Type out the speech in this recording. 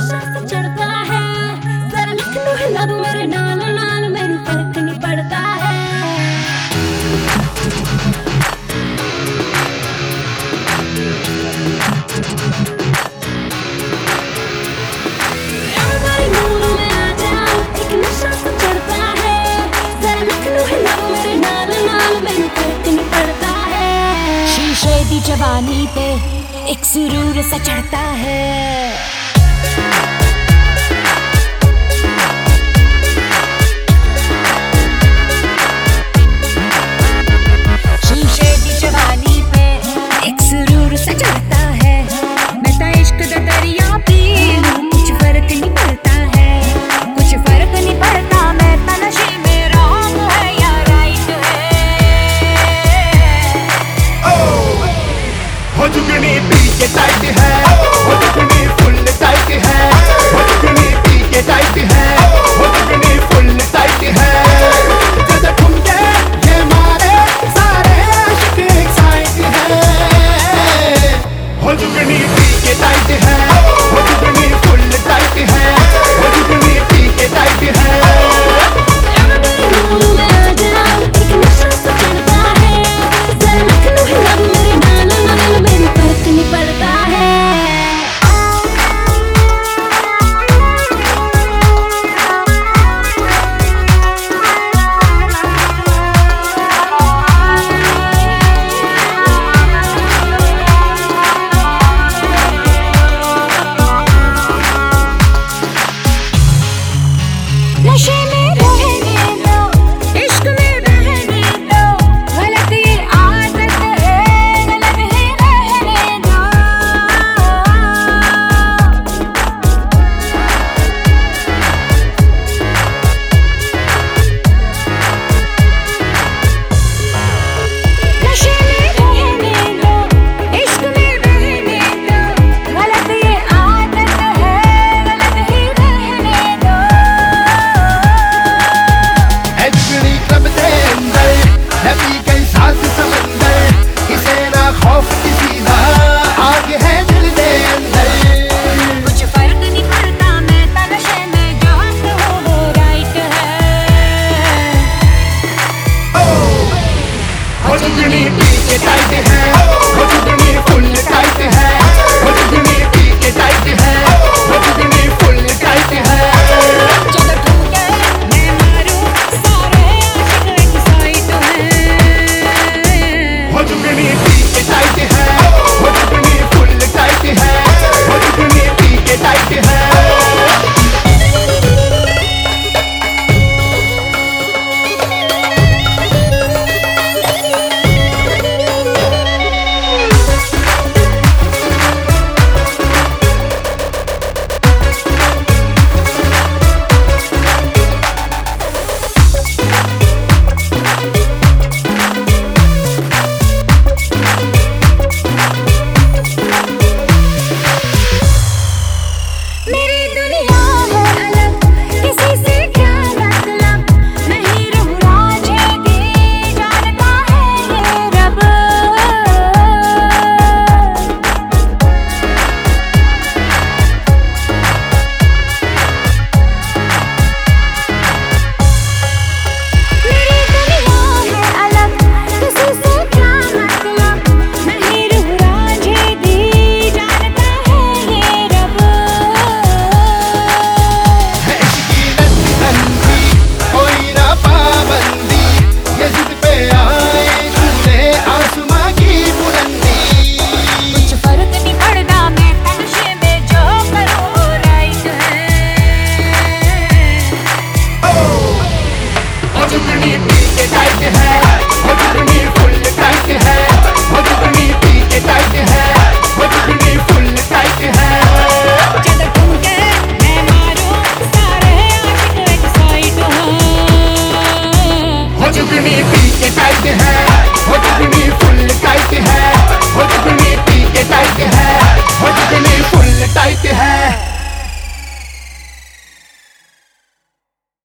नशा सा चढ़ता है। जरा लिख लो है लब मेरे नाल नाल मेरे फ़र्क नहीं पड़ता है। शीशे दी जवानी पे एक सुरूर सा चढ़ता है। टाइट है हो जुगनी फुल टाइट है हो जुगनी पी के टाइट है हो जुगनी फुल टाइट है जब ठुमके मैं मारूं सारे आशिक एक्साइट हैं हो जुगनी पी के टाइट है हो जुगनी फुल टाइट है हो जुगनी पी के टाइट है मेरी